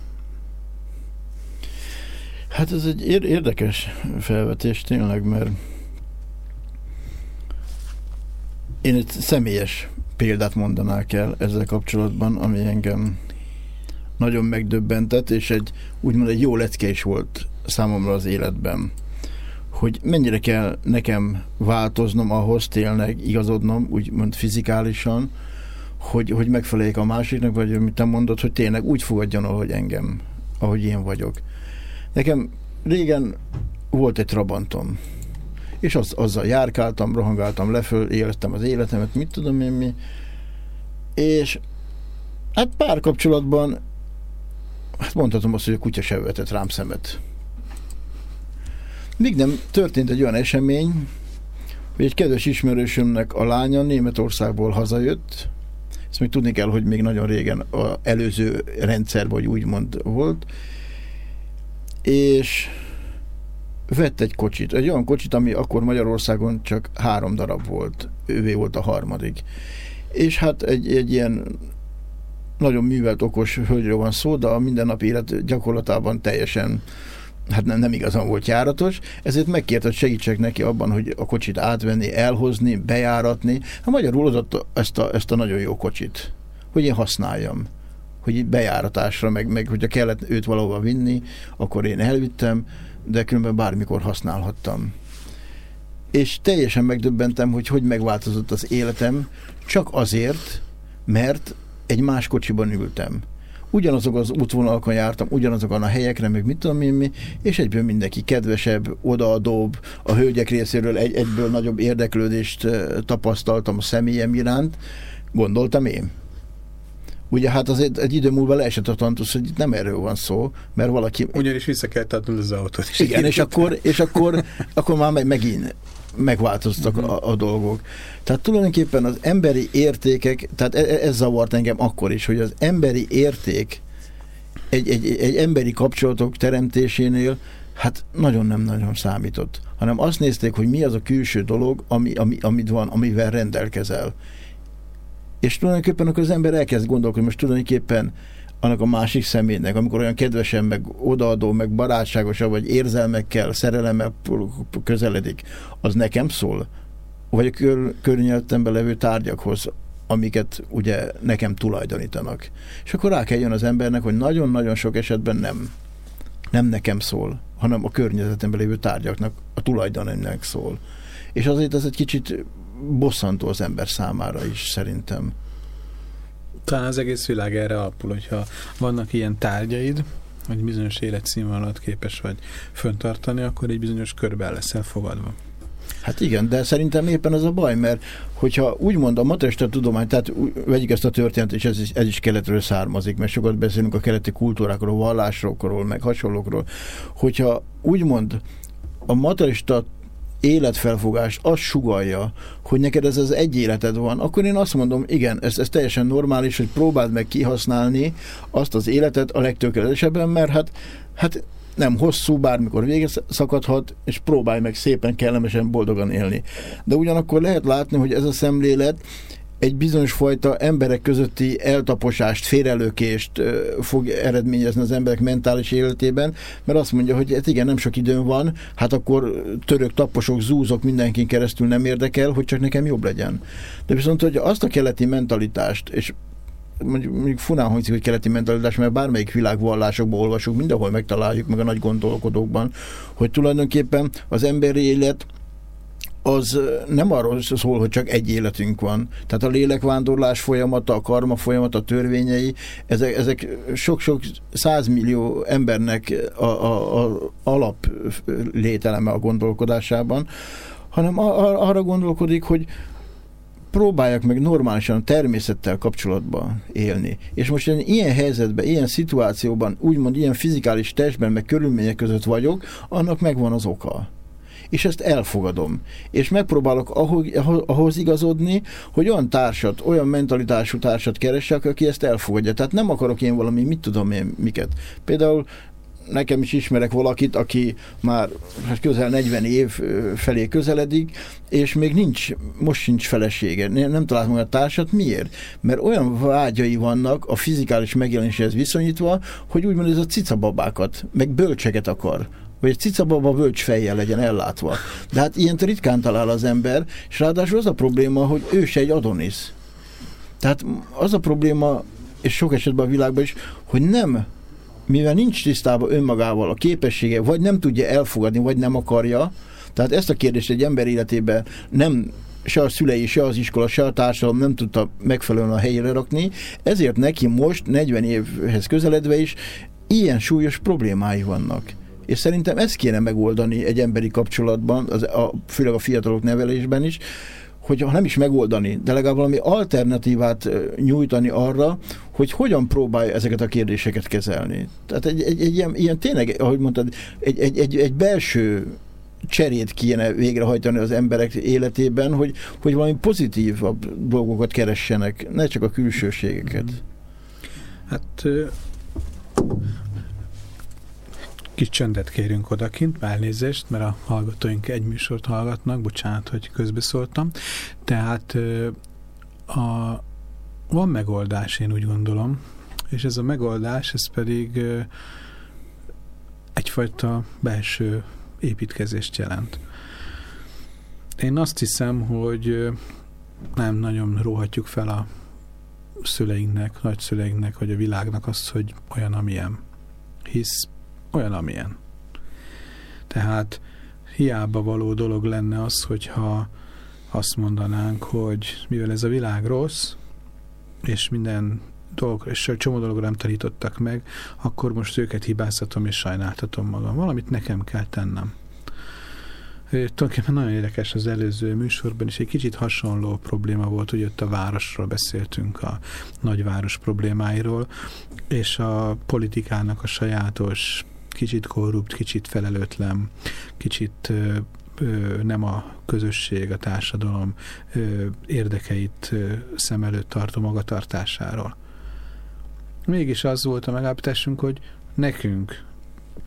Hát ez egy érdekes felvetés tényleg, mert én egy személyes példát mondanák el ezzel kapcsolatban, ami engem nagyon megdöbbentett, és egy úgymond egy jó lecke is volt számomra az életben hogy mennyire kell nekem változnom ahhoz, tényleg igazodnom, úgymond fizikálisan, hogy, hogy megfeleljék a másiknak, vagy amit te mondod, hogy tényleg úgy fogadjon, ahogy engem, ahogy én vagyok. Nekem régen volt egy trabantom, és az, azzal járkáltam, rohangáltam leföl, éltem az életemet, mit tudom én mi, és hát pár kapcsolatban hát mondhatom azt, hogy a kutya se vetett rám szemet. Míg nem történt egy olyan esemény, hogy egy kedves ismerősömnek a lánya Németországból hazajött, ezt még tudni kell, hogy még nagyon régen az előző rendszer, vagy úgymond volt, és vett egy kocsit, egy olyan kocsit, ami akkor Magyarországon csak három darab volt, ővé volt a harmadik. És hát egy, egy ilyen nagyon művelt, okos hölgyről van szó, de a mindennapi élet gyakorlatában teljesen hát nem, nem igazán volt járatos, ezért megkért, hogy segítsek neki abban, hogy a kocsit átvenni, elhozni, bejáratni. Hát magyarul adott ezt a, ezt a nagyon jó kocsit, hogy én használjam hogy bejáratásra, meg, meg hogyha kellett őt valahova vinni, akkor én elvittem, de különben bármikor használhattam. És teljesen megdöbbentem, hogy hogy megváltozott az életem, csak azért, mert egy más kocsiban ültem ugyanazok az útvonalakon jártam, ugyanazokon a helyekre, meg mit tudom én mi, és egyből mindenki kedvesebb, odaadóbb, a hölgyek részéről egy, egyből nagyobb érdeklődést tapasztaltam a személyem iránt, gondoltam én. Ugye hát azért egy idő múlva leesett a tantusz, hogy nem erről van szó, mert valaki... Ugyanis vissza kell adnod az autót. Igen, és akkor, és akkor, akkor már megint megváltoztak a, a dolgok. Tehát tulajdonképpen az emberi értékek, tehát ez, ez zavart engem akkor is, hogy az emberi érték egy, egy, egy emberi kapcsolatok teremtésénél hát nagyon nem nagyon számított, hanem azt nézték, hogy mi az a külső dolog, ami, ami, amit van, amivel rendelkezel. És tulajdonképpen akkor az ember elkezd gondolkodni, most tulajdonképpen annak a másik személynek, amikor olyan kedvesen, meg odaadó, meg barátságosabb, vagy érzelmekkel, szerelemmel közeledik, az nekem szól? Vagy a kör, környezetemben levő tárgyakhoz, amiket ugye nekem tulajdonítanak. És akkor rá kell jön az embernek, hogy nagyon-nagyon sok esetben nem. Nem nekem szól, hanem a környezetemben lévő tárgyaknak, a tulajdonnak szól. És azért ez egy kicsit bosszantó az ember számára is szerintem. Talán az egész világ erre alapul, hogyha vannak ilyen tárgyaid, hogy bizonyos életszínvonalat képes vagy föntartani, akkor egy bizonyos körben leszel fogadva. Hát igen, de szerintem éppen az a baj, mert hogyha úgymond a matresta tudomány, tehát vegyük ezt a történetet, és ez is, ez is keletről származik, mert sokat beszélünk a keleti kultúrákról, vallásokról, meg hasonlókról, hogyha úgymond a matrista életfelfogás azt sugalja, hogy neked ez az egy életed van, akkor én azt mondom, igen, ez, ez teljesen normális, hogy próbáld meg kihasználni azt az életet a legtökéletesebben, mert hát, hát nem hosszú, bármikor vége szakadhat, és próbálj meg szépen, kellemesen, boldogan élni. De ugyanakkor lehet látni, hogy ez a szemlélet egy bizonyos fajta emberek közötti eltaposást, félrelökést fog eredményezni az emberek mentális életében, mert azt mondja, hogy hát igen, nem sok időm van, hát akkor török, taposok, zúzok mindenkin keresztül nem érdekel, hogy csak nekem jobb legyen. De viszont, hogy azt a keleti mentalitást, és mondjuk, mondjuk funán hangzik, hogy keleti mentalitás, mert bármelyik világvallásokban olvasunk, mindenhol megtaláljuk, meg a nagy gondolkodókban, hogy tulajdonképpen az emberi élet az nem arról szól, hogy csak egy életünk van. Tehát a lélekvándorlás folyamata, a karma folyamata, a törvényei, ezek, ezek sok-sok százmillió embernek a, a, a alap lételeme a gondolkodásában, hanem arra gondolkodik, hogy próbálják meg normálisan a természettel kapcsolatban élni. És most én ilyen helyzetben, ilyen szituációban, úgymond ilyen fizikális testben, meg körülmények között vagyok, annak megvan az oka és ezt elfogadom. És megpróbálok ahhoz, ahhoz igazodni, hogy olyan társat, olyan mentalitású társat keresek, aki ezt elfogadja. Tehát nem akarok én valami, mit tudom én, miket. Például nekem is ismerek valakit, aki már hát közel 40 év felé közeledik, és még nincs, most sincs felesége, nem, talált meg a társat. Miért? Mert olyan vágyai vannak a fizikális megjelenéshez viszonyítva, hogy úgymond ez a cicababákat, meg bölcseket akar hogy egy cicababa bölcs fejjel legyen ellátva. De hát ilyent ritkán talál az ember, és ráadásul az a probléma, hogy ő se egy Adonis. Tehát az a probléma, és sok esetben a világban is, hogy nem mivel nincs tisztában önmagával a képessége, vagy nem tudja elfogadni, vagy nem akarja, tehát ezt a kérdést egy ember életében nem se a szülei, se az iskola, se a társadalom nem tudta megfelelően a helyére rakni, ezért neki most, 40 évhez közeledve is, ilyen súlyos problémái vannak. És szerintem ezt kéne megoldani egy emberi kapcsolatban, az, a, főleg a fiatalok nevelésben is, hogy ha nem is megoldani, de legalább valami alternatívát nyújtani arra, hogy hogyan próbálja ezeket a kérdéseket kezelni. Tehát egy, egy, egy ilyen, ilyen tényleg, ahogy mondtad, egy, egy, egy, egy belső cserét kéne végrehajtani az emberek életében, hogy, hogy valami pozitívabb dolgokat keressenek, ne csak a külsőségeket. Hát kis csendet kérünk odakint, elnézést, mert a hallgatóink egy műsort hallgatnak, bocsánat, hogy közbeszóltam. Tehát a, van megoldás, én úgy gondolom, és ez a megoldás, ez pedig egyfajta belső építkezést jelent. Én azt hiszem, hogy nem nagyon róhatjuk fel a szüleinknek, nagyszüleinknek, vagy a világnak azt, hogy olyan, amilyen. Hisz olyan, amilyen. Tehát hiába való dolog lenne az, hogyha azt mondanánk, hogy mivel ez a világ rossz, és minden dolog, és csomó dologra nem tanítottak meg, akkor most őket hibáztatom és sajnáltatom magam. Valamit nekem kell tennem. Tulajdonképpen nagyon érdekes az előző műsorban is, egy kicsit hasonló probléma volt, hogy ott a városról beszéltünk, a nagyváros problémáiról, és a politikának a sajátos kicsit korrupt, kicsit felelőtlen, kicsit nem a közösség, a társadalom ö, érdekeit szem előtt tartó magatartásáról. Mégis az volt a megállapításunk, hogy nekünk,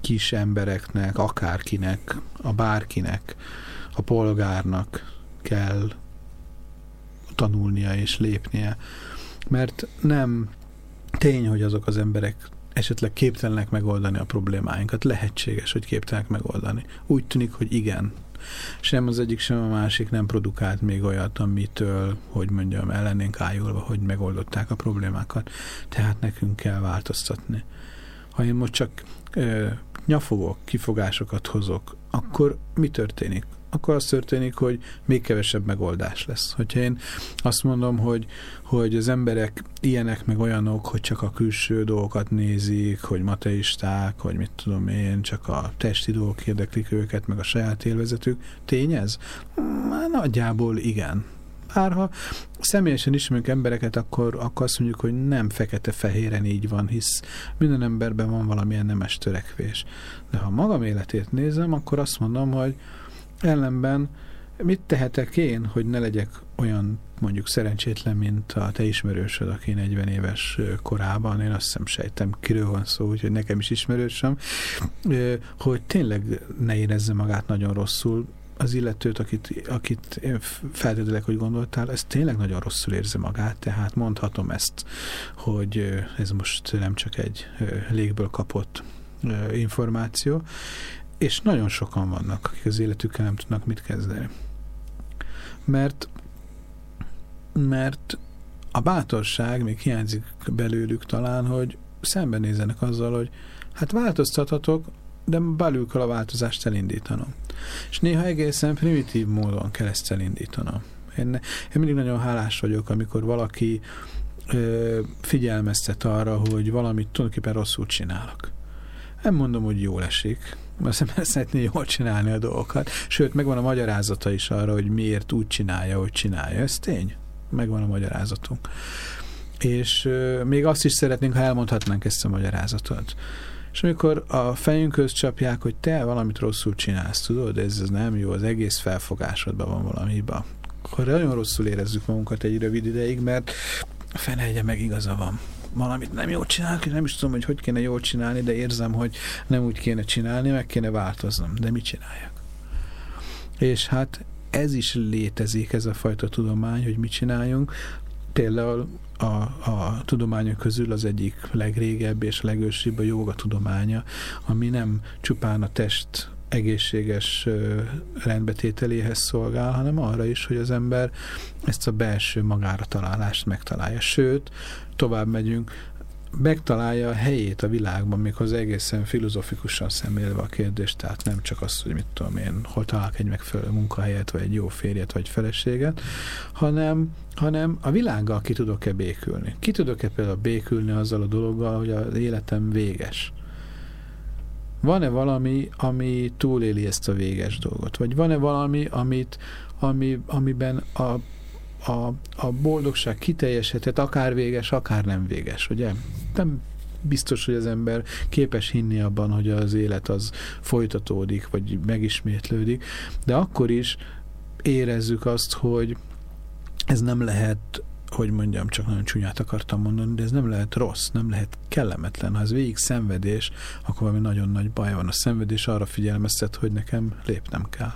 kis embereknek, akárkinek, a bárkinek, a polgárnak kell tanulnia és lépnie. Mert nem tény, hogy azok az emberek esetleg képtelenek megoldani a problémáinkat. Lehetséges, hogy képtelenek megoldani. Úgy tűnik, hogy igen. Sem az egyik, sem a másik nem produkált még olyat, amitől, hogy mondjam, ellennénk ájulva, hogy megoldották a problémákat. Tehát nekünk kell változtatni. Ha én most csak ö, nyafogok, kifogásokat hozok, akkor mi történik? Akkor az történik, hogy még kevesebb megoldás lesz. Hogyha én azt mondom, hogy, hogy az emberek ilyenek meg olyanok, hogy csak a külső dolgokat nézik, hogy mateisták, hogy mit tudom én, csak a testi dolgok érdeklik őket, meg a saját élvezetük, tényez? Már nagyjából igen. Bár ha személyesen ismerünk embereket, akkor, akkor azt mondjuk, hogy nem fekete-fehéren így van, hisz minden emberben van valamilyen nemes törekvés. De ha magam életét nézem, akkor azt mondom, hogy Ellenben mit tehetek én, hogy ne legyek olyan mondjuk szerencsétlen, mint a te ismerősöd, aki 40 éves korában, én azt hiszem sejtem, kiről van szó, úgyhogy nekem is ismerősöm, hogy tényleg ne érezze magát nagyon rosszul, az illetőt, akit, akit feltételek, hogy gondoltál, ez tényleg nagyon rosszul érzi magát, tehát mondhatom ezt, hogy ez most nem csak egy légből kapott információ, és nagyon sokan vannak, akik az életükkel nem tudnak mit kezdeni. Mert mert a bátorság még hiányzik belőlük talán, hogy szembenézenek azzal, hogy hát változtathatok, de belül kell a változást elindítanom. És néha egészen primitív módon kell ezt elindítanom. Én, én mindig nagyon hálás vagyok, amikor valaki ö, figyelmeztet arra, hogy valamit tulajdonképpen rosszul csinálok. Nem mondom, hogy jól esik, mert szeretné jól csinálni a dolgokat. Sőt, megvan a magyarázata is arra, hogy miért úgy csinálja, hogy csinálja. Ez tény. Megvan a magyarázatunk. És még azt is szeretnénk, ha elmondhatnánk ezt a magyarázatot. És amikor a fejünkhöz csapják, hogy te valamit rosszul csinálsz, tudod, ez, ez nem jó, az egész felfogásodban van valami akkor nagyon rosszul érezzük magunkat egy rövid ideig, mert a fenelje meg igaza van valamit nem jól csinálok, és nem is tudom, hogy hogy kéne jól csinálni, de érzem, hogy nem úgy kéne csinálni, meg kéne változnom. De mit csináljak? És hát ez is létezik, ez a fajta tudomány, hogy mit csináljunk. Például a, a tudományok közül az egyik legrégebb és legősibb a joga tudománya, ami nem csupán a test egészséges rendbetételéhez szolgál, hanem arra is, hogy az ember ezt a belső magára találást megtalálja. Sőt, tovább megyünk, megtalálja a helyét a világban, méghozzá egészen filozofikusan szemlélve a kérdést, tehát nem csak az, hogy mit tudom én, hol találok egy megfelelő munkahelyet, vagy egy jó férjet, vagy feleséget, hanem, hanem a világgal ki tudok-e békülni. Ki tudok-e például békülni azzal a dologgal, hogy az életem véges. Van-e valami, ami túléli ezt a véges dolgot? Vagy van-e valami, amit, ami, amiben a a, a boldogság kiteljesedhet, akár véges, akár nem véges, ugye? Nem biztos, hogy az ember képes hinni abban, hogy az élet az folytatódik, vagy megismétlődik, de akkor is érezzük azt, hogy ez nem lehet hogy mondjam, csak nagyon csúnyát akartam mondani, de ez nem lehet rossz, nem lehet kellemetlen. Ha ez végig szenvedés, akkor valami nagyon nagy baj van. A szenvedés arra figyelmeztet, hogy nekem lépnem kell.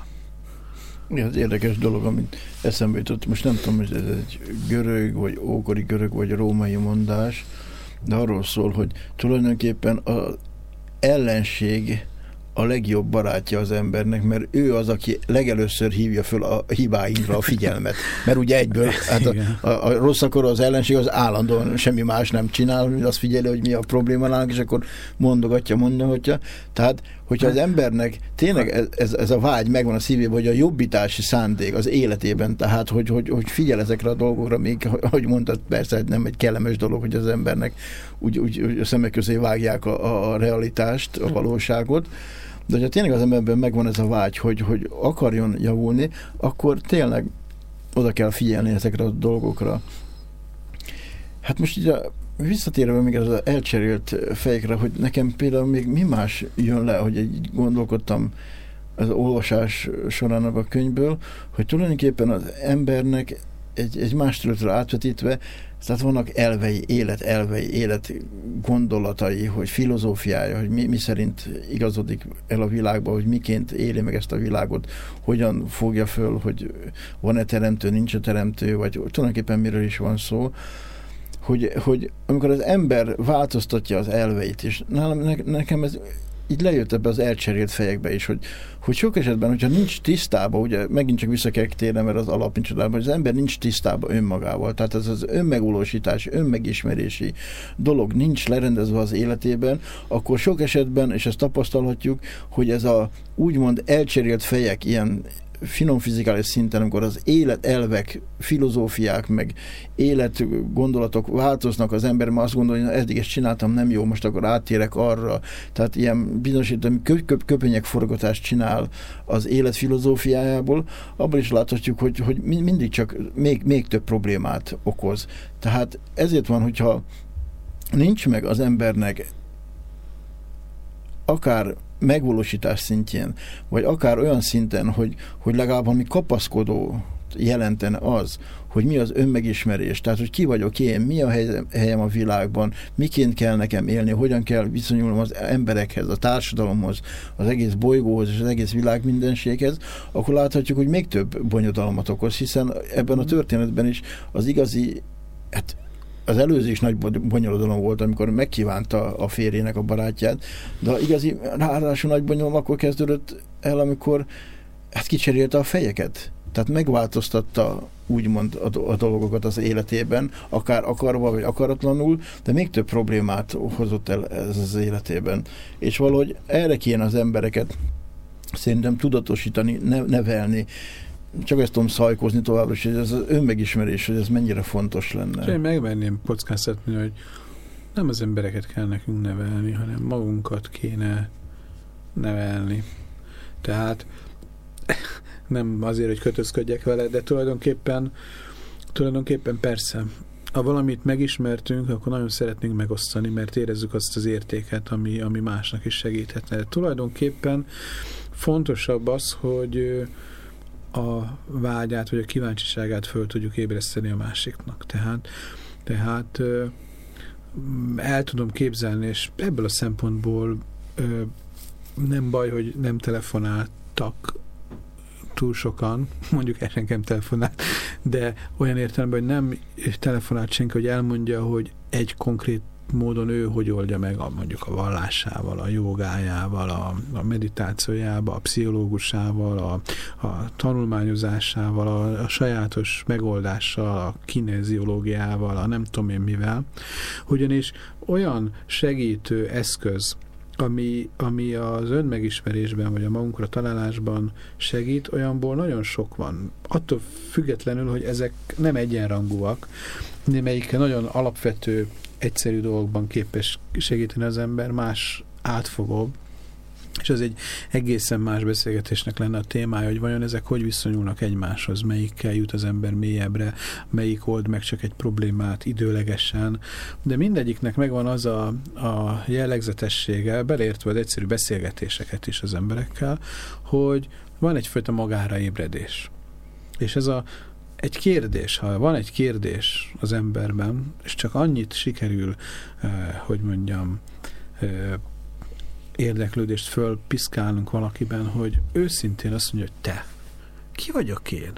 Mi az érdekes dolog, amit eszembe jutott, most nem tudom, hogy ez egy görög, vagy ókori görög, vagy római mondás, de arról szól, hogy tulajdonképpen az ellenség a legjobb barátja az embernek, mert ő az, aki legelőször hívja föl a hibáinkra a figyelmet. Mert ugye egyből, hát a, a, a rossz akkor az ellenség az állandóan semmi más nem csinál, azt figyeli, hogy mi a probléma nálunk, és akkor mondogatja, mondogatja. Tehát, hogyha az embernek tényleg ez, ez, ez a vágy megvan a szívében, hogy a jobbítási szándék az életében, tehát, hogy, hogy, hogy figyel ezekre a dolgokra, még, hogy mondtad, persze nem egy kellemes dolog, hogy az embernek úgy, úgy, úgy a szemek közé vágják a, a realitást, a valóságot, de hogyha tényleg az emberben megvan ez a vágy, hogy, hogy akarjon javulni, akkor tényleg oda kell figyelni ezekre a dolgokra. Hát most így a, visszatérve még az elcserélt fejekre, hogy nekem például még mi más jön le, hogy egy gondolkodtam az olvasás során a könyvből, hogy tulajdonképpen az embernek egy, egy más területre átvetítve tehát vannak elvei, élet elvei, élet gondolatai, hogy filozófiája, hogy mi, mi szerint igazodik el a világba, hogy miként éli meg ezt a világot, hogyan fogja föl, hogy van-e teremtő, nincs-e teremtő, vagy tulajdonképpen miről is van szó, hogy, hogy amikor az ember változtatja az elveit, és nálam, nekem ez így lejött ebbe az elcserélt fejekbe is, hogy, hogy sok esetben, hogyha nincs tisztában, ugye megint csak vissza kell térnem, mert az alap nincs hogy az ember nincs tisztában önmagával, tehát ez az önmegulósítás, önmegismerési dolog nincs lerendezve az életében, akkor sok esetben, és ezt tapasztalhatjuk, hogy ez a úgymond elcserélt fejek, ilyen finom fizikális szinten, amikor az életelvek, filozófiák, meg életgondolatok változnak az ember, mert azt gondolja, hogy eddig ezt csináltam, nem jó, most akkor áttérek arra. Tehát ilyen bizonyos köp köp köpenyek forgatást csinál az élet filozófiájából, abban is láthatjuk, hogy, hogy mindig csak még, még több problémát okoz. Tehát ezért van, hogyha nincs meg az embernek akár megvalósítás szintjén, vagy akár olyan szinten, hogy, hogy legalább valami kapaszkodó jelentene az, hogy mi az önmegismerés, tehát hogy ki vagyok én, mi a helyem a világban, miként kell nekem élni, hogyan kell viszonyulnom az emberekhez, a társadalomhoz, az egész bolygóhoz és az egész világ mindenséghez, akkor láthatjuk, hogy még több bonyodalmat okoz, hiszen ebben a történetben is az igazi hát az előző is nagy bonyolodalom volt, amikor megkívánta a férjének a barátját, de igazi ráadásul nagy bonyolodalom akkor kezdődött el, amikor hát kicserélte a fejeket. Tehát megváltoztatta úgymond a, a dolgokat az életében, akár akarva vagy akaratlanul, de még több problémát hozott el ez az életében. És valahogy erre kéne az embereket szerintem tudatosítani, nevelni, csak ezt tudom szajkozni továbbra hogy ez az önmegismerés, hogy ez mennyire fontos lenne. Én megvenném kockáztatni, hogy nem az embereket kell nekünk nevelni, hanem magunkat kéne nevelni. Tehát nem azért, hogy kötözködjek vele, de tulajdonképpen tulajdonképpen persze, ha valamit megismertünk, akkor nagyon szeretnénk megosztani, mert érezzük azt az értéket, ami, ami másnak is segíthetne. De tulajdonképpen fontosabb az, hogy a vágyát, vagy a kíváncsiságát föl tudjuk ébreszteni a másiknak. Tehát, tehát el tudom képzelni, és ebből a szempontból nem baj, hogy nem telefonáltak túl sokan, mondjuk el nekem telefonált, de olyan értelemben, hogy nem telefonált senki, hogy elmondja, hogy egy konkrét módon ő hogy oldja meg a, mondjuk a vallásával, a jogájával, a, a meditációjával, a pszichológusával, a, a tanulmányozásával, a, a sajátos megoldással, a kineziológiával, a nem tudom én mivel. Ugyanis olyan segítő eszköz, ami, ami az önmegismerésben, vagy a magunkra találásban segít, olyanból nagyon sok van. Attól függetlenül, hogy ezek nem egyenrangúak, némelyik nagyon alapvető egyszerű dolgokban képes segíteni az ember, más átfogóbb, és ez egy egészen más beszélgetésnek lenne a témája, hogy vajon ezek hogy viszonyulnak egymáshoz, melyikkel jut az ember mélyebbre, melyik old meg csak egy problémát időlegesen, de mindegyiknek megvan az a, a jellegzetessége, beleértve az egyszerű beszélgetéseket is az emberekkel, hogy van egyfajta magára ébredés. És ez a egy kérdés, ha van egy kérdés az emberben, és csak annyit sikerül, eh, hogy mondjam, eh, érdeklődést fölpiszkálnunk valakiben, hogy őszintén azt mondja, hogy te, ki vagyok én?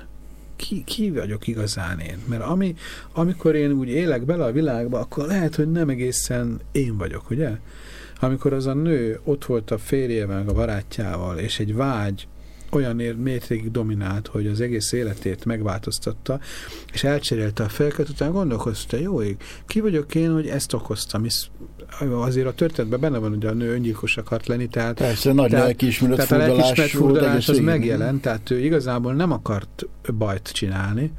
Ki, ki vagyok igazán én? Mert ami, amikor én úgy élek bele a világba, akkor lehet, hogy nem egészen én vagyok, ugye? Amikor az a nő ott volt a férjével, a barátjával, és egy vágy olyan mértékig dominált, hogy az egész életét megváltoztatta, és elcserélte a felket, utána gondolkozta, jó ég, ki vagyok én, hogy ezt okoztam, hisz azért a történetben benne van, hogy a nő öngyilkos akart lenni, tehát, Persze, nagy tehát, tehát a lelkiismeret furdalás az megjelent, tehát ő igazából nem akart bajt csinálni,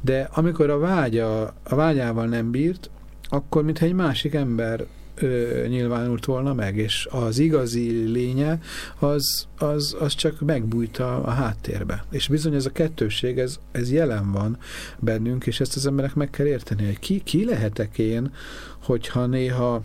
de amikor a vágya, a vágyával nem bírt, akkor mintha egy másik ember ö, nyilvánult volna meg, és az igazi lénye az, az, az csak megbújt a, a háttérbe. És bizony ez a kettőség, ez, ez jelen van bennünk, és ezt az emberek meg kell érteni, hogy ki, ki lehetek én, hogyha néha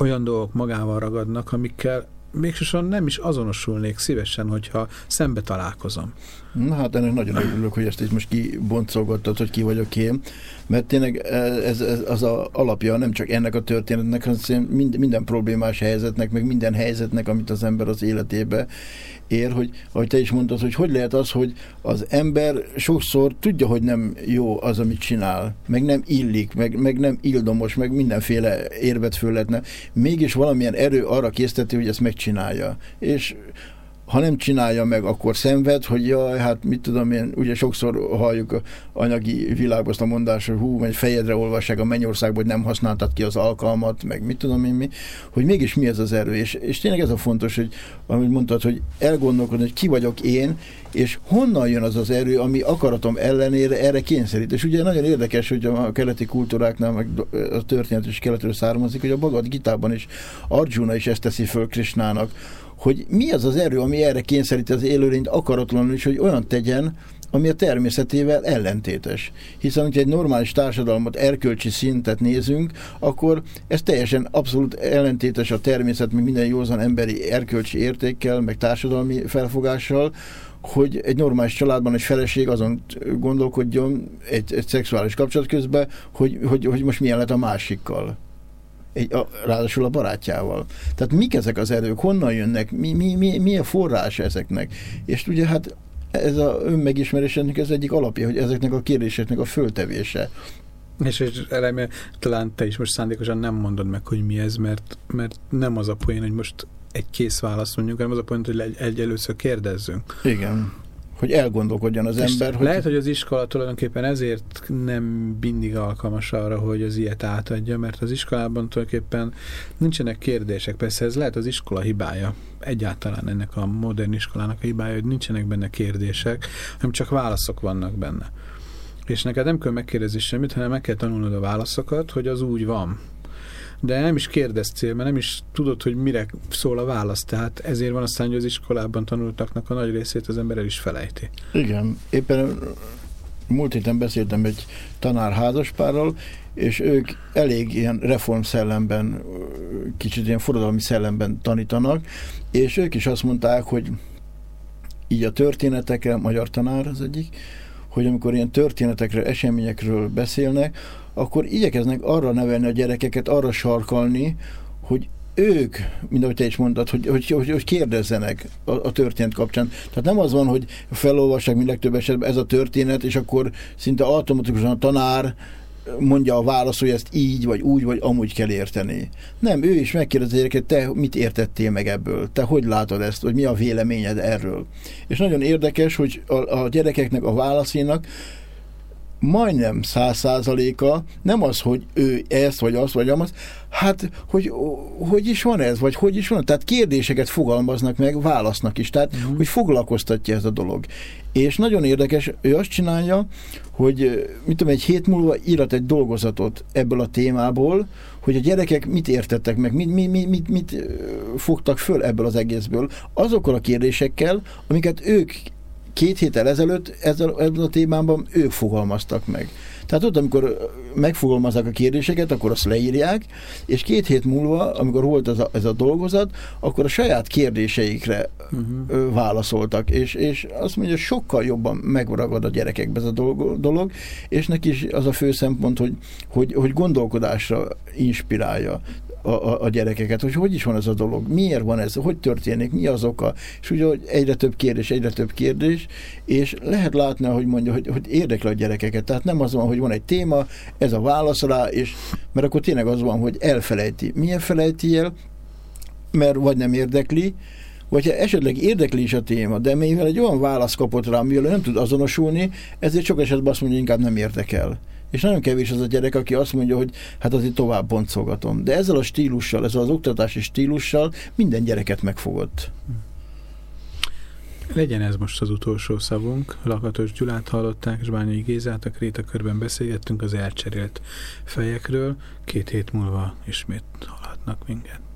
olyan dolgok magával ragadnak, amikkel mégsősorban nem is azonosulnék szívesen, hogyha szembe találkozom. Na hát ennek nagyon örülök, hogy ezt itt most kiboncolgattad, hogy ki vagyok én, mert tényleg ez, ez az a alapja nem csak ennek a történetnek, hanem minden, problémás helyzetnek, meg minden helyzetnek, amit az ember az életébe ér, hogy ahogy te is mondtad, hogy hogy lehet az, hogy az ember sokszor tudja, hogy nem jó az, amit csinál, meg nem illik, meg, meg nem ildomos, meg mindenféle érvet föl lehetne, mégis valamilyen erő arra készteti, hogy ezt megcsinálja. És ha nem csinálja meg, akkor szenved, hogy jaj, hát mit tudom én, ugye sokszor halljuk anyagi világban azt a mondás, hogy hú, egy fejedre olvassák a mennyországban, hogy nem használtad ki az alkalmat, meg mit tudom én mi, hogy mégis mi ez az erő. És, és tényleg ez a fontos, hogy amit mondtad, hogy elgondolkodni, hogy ki vagyok én, és honnan jön az az erő, ami akaratom ellenére erre kényszerít. És ugye nagyon érdekes, hogy a keleti kultúráknál, meg a történet is keletről származik, hogy a Bagad Gitában is Arjuna is ezt teszi föl Krisnának, hogy mi az az erő, ami erre kényszeríti az élőlényt akaratlanul is, hogy olyan tegyen, ami a természetével ellentétes. Hiszen, hogyha egy normális társadalmat, erkölcsi szintet nézünk, akkor ez teljesen abszolút ellentétes a természet, meg minden józan emberi erkölcsi értékkel, meg társadalmi felfogással, hogy egy normális családban egy feleség azon gondolkodjon egy, egy szexuális kapcsolat közben, hogy, hogy, hogy most milyen lett a másikkal egy, a, ráadásul a barátjával. Tehát mik ezek az erők, honnan jönnek, mi, mi, mi, mi a forrás ezeknek? És ugye hát ez a önmegismerésnek ez egyik alapja, hogy ezeknek a kérdéseknek a föltevése. És, és remélem, talán te is most szándékosan nem mondod meg, hogy mi ez, mert, mert nem az a poén, hogy most egy kész választ mondjuk, hanem az a poén, hogy egy, egy először kérdezzünk. Igen hogy elgondolkodjon az és ember. Hogy... Lehet, hogy az iskola tulajdonképpen ezért nem mindig alkalmas arra, hogy az ilyet átadja, mert az iskolában tulajdonképpen nincsenek kérdések. Persze ez lehet az iskola hibája, egyáltalán ennek a modern iskolának a hibája, hogy nincsenek benne kérdések, hanem csak válaszok vannak benne. És neked nem kell megkérdezni semmit, hanem meg kell tanulnod a válaszokat, hogy az úgy van de nem is kérdeztél, mert nem is tudod, hogy mire szól a válasz. Tehát ezért van aztán, hogy az iskolában tanultaknak a nagy részét az ember el is felejti. Igen, éppen múlt héten beszéltem egy tanár házaspárral, és ők elég ilyen reform szellemben, kicsit ilyen forradalmi szellemben tanítanak, és ők is azt mondták, hogy így a történetekre, magyar tanár az egyik, hogy amikor ilyen történetekre, eseményekről beszélnek, akkor igyekeznek arra nevelni a gyerekeket, arra sarkalni, hogy ők, mint ahogy te is mondtad, hogy, hogy, hogy, hogy kérdezzenek a, a történet kapcsán. Tehát nem az van, hogy felolvassák mind legtöbb esetben ez a történet, és akkor szinte automatikusan a tanár mondja a válasz, hogy ezt így, vagy úgy, vagy amúgy kell érteni. Nem, ő is megkérdezi gyereket, te mit értettél meg ebből? Te hogy látod ezt? Vagy mi a véleményed erről? És nagyon érdekes, hogy a, a gyerekeknek a válaszénak majdnem száz százaléka nem az, hogy ő ezt, vagy azt, vagy azt, hát, hogy hogy is van ez, vagy hogy is van. Tehát kérdéseket fogalmaznak meg, válasznak is, tehát, uh-huh. hogy foglalkoztatja ez a dolog. És nagyon érdekes, ő azt csinálja, hogy mit tudom, egy hét múlva írat egy dolgozatot ebből a témából, hogy a gyerekek mit értettek meg, mit, mit, mit, mit, mit fogtak föl ebből az egészből, azokkal a kérdésekkel, amiket ők két héttel ezelőtt ezzel, ezzel a témában ők fogalmaztak meg. Tehát ott, amikor megfogalmazzák a kérdéseket, akkor azt leírják, és két hét múlva, amikor volt ez a, ez a dolgozat, akkor a saját kérdéseikre uh-huh. válaszoltak, és, és azt mondja, sokkal jobban megragad a gyerekekbe ez a dolog, és neki is az a fő szempont, hogy, hogy, hogy gondolkodásra inspirálja a, a, a gyerekeket, hogy hogy is van ez a dolog, miért van ez, hogy történik, mi az oka, és ugye hogy egyre több kérdés, egyre több kérdés, és lehet látni, hogy mondja, hogy, hogy érdekli a gyerekeket, tehát nem az van, hogy van egy téma, ez a válasz rá, és mert akkor tényleg az van, hogy elfelejti. Milyen felejti el? Mert vagy nem érdekli, vagy ha esetleg érdekli is a téma, de mivel egy olyan válasz kapott rá, amivel nem tud azonosulni, ezért sok esetben azt mondja, hogy inkább nem érdekel. És nagyon kevés az a gyerek, aki azt mondja, hogy hát azért tovább boncolgatom. De ezzel a stílussal, ezzel az oktatási stílussal minden gyereket megfogott. Legyen ez most az utolsó szavunk. Lakatos Gyulát hallották, és Bányai Gézát, a Kréta körben beszélgettünk az elcserélt fejekről. Két hét múlva ismét hallhatnak minket.